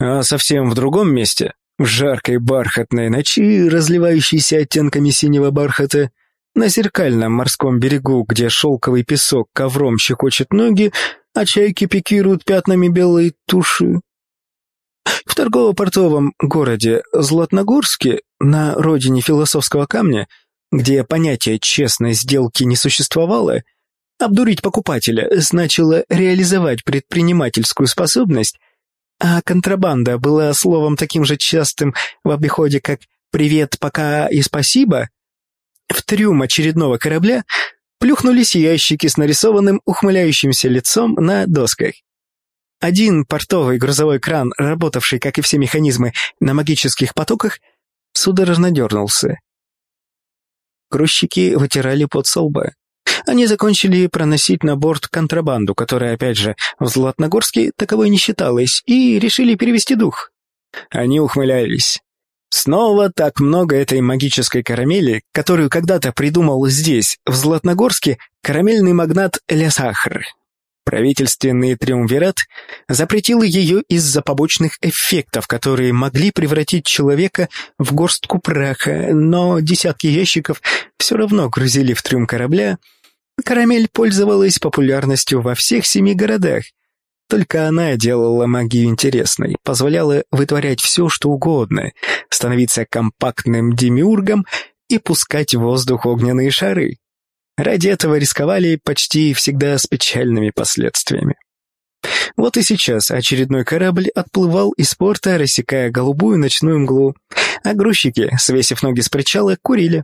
А совсем в другом месте, в жаркой бархатной ночи, разливающейся оттенками синего бархата, на зеркальном морском берегу, где шелковый песок ковром щекочет ноги, а чайки пикируют пятнами белой туши. В торгово-портовом городе Златногорске, на родине философского камня, где понятие честной сделки не существовало, обдурить покупателя значило реализовать предпринимательскую способность, а контрабанда была словом таким же частым в обиходе, как «привет, пока и спасибо», в трюм очередного корабля плюхнулись ящики с нарисованным ухмыляющимся лицом на досках. Один портовый грузовой кран, работавший, как и все механизмы, на магических потоках, судорожно дернулся. Грузчики вытирали под со. Они закончили проносить на борт контрабанду, которая, опять же, в Златногорске таковой не считалась, и решили перевести дух. Они ухмылялись. Снова так много этой магической карамели, которую когда-то придумал здесь, в Златногорске, карамельный магнат Лясахр. Правительственный триумвират запретил ее из-за побочных эффектов, которые могли превратить человека в горстку праха, но десятки ящиков все равно грузили в трюм корабля. Карамель пользовалась популярностью во всех семи городах, только она делала магию интересной, позволяла вытворять все, что угодно, становиться компактным демиургом и пускать в воздух огненные шары. Ради этого рисковали почти всегда с печальными последствиями. Вот и сейчас очередной корабль отплывал из порта, рассекая голубую ночную мглу, а грузчики, свесив ноги с причала, курили.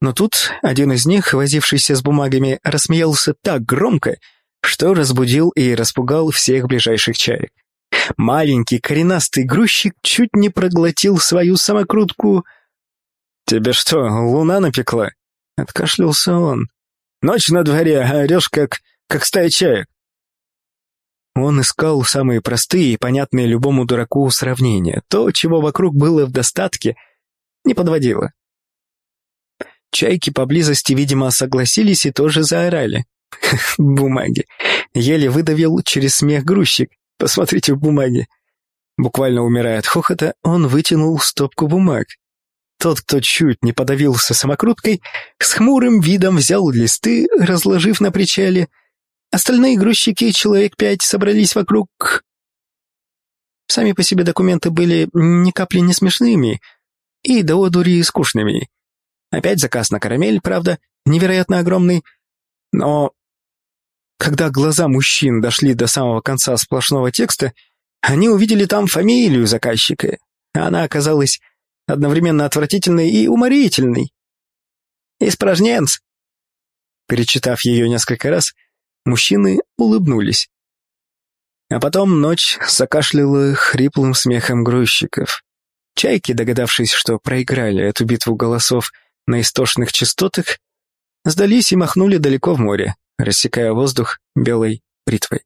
Но тут один из них, возившийся с бумагами, рассмеялся так громко, что разбудил и распугал всех ближайших чаек. Маленький коренастый грузчик чуть не проглотил свою самокрутку. «Тебе что, луна напекла?» — откашлялся он. «Ночь на дворе, а орешь как... как стая чаек». Он искал самые простые и понятные любому дураку сравнения. То, чего вокруг было в достатке, не подводило. Чайки поблизости, видимо, согласились и тоже заорали. Бумаги. Еле выдавил через смех грузчик. Посмотрите в бумаге. Буквально умирая от хохота, он вытянул стопку бумаг. Тот, кто чуть не подавился самокруткой, с хмурым видом взял листы, разложив на причале. Остальные грузчики, человек пять, собрались вокруг. Сами по себе документы были ни капли не смешными и до одури скучными. Опять заказ на карамель, правда, невероятно огромный, но когда глаза мужчин дошли до самого конца сплошного текста, они увидели там фамилию заказчика. Она оказалась одновременно отвратительной и уморительной. «Испражненц!» Перечитав ее несколько раз, мужчины улыбнулись. А потом ночь закашляла хриплым смехом грузчиков. Чайки, догадавшись, что проиграли эту битву голосов на истошных частотах, сдались и махнули далеко в море рассекая воздух белой бритвой.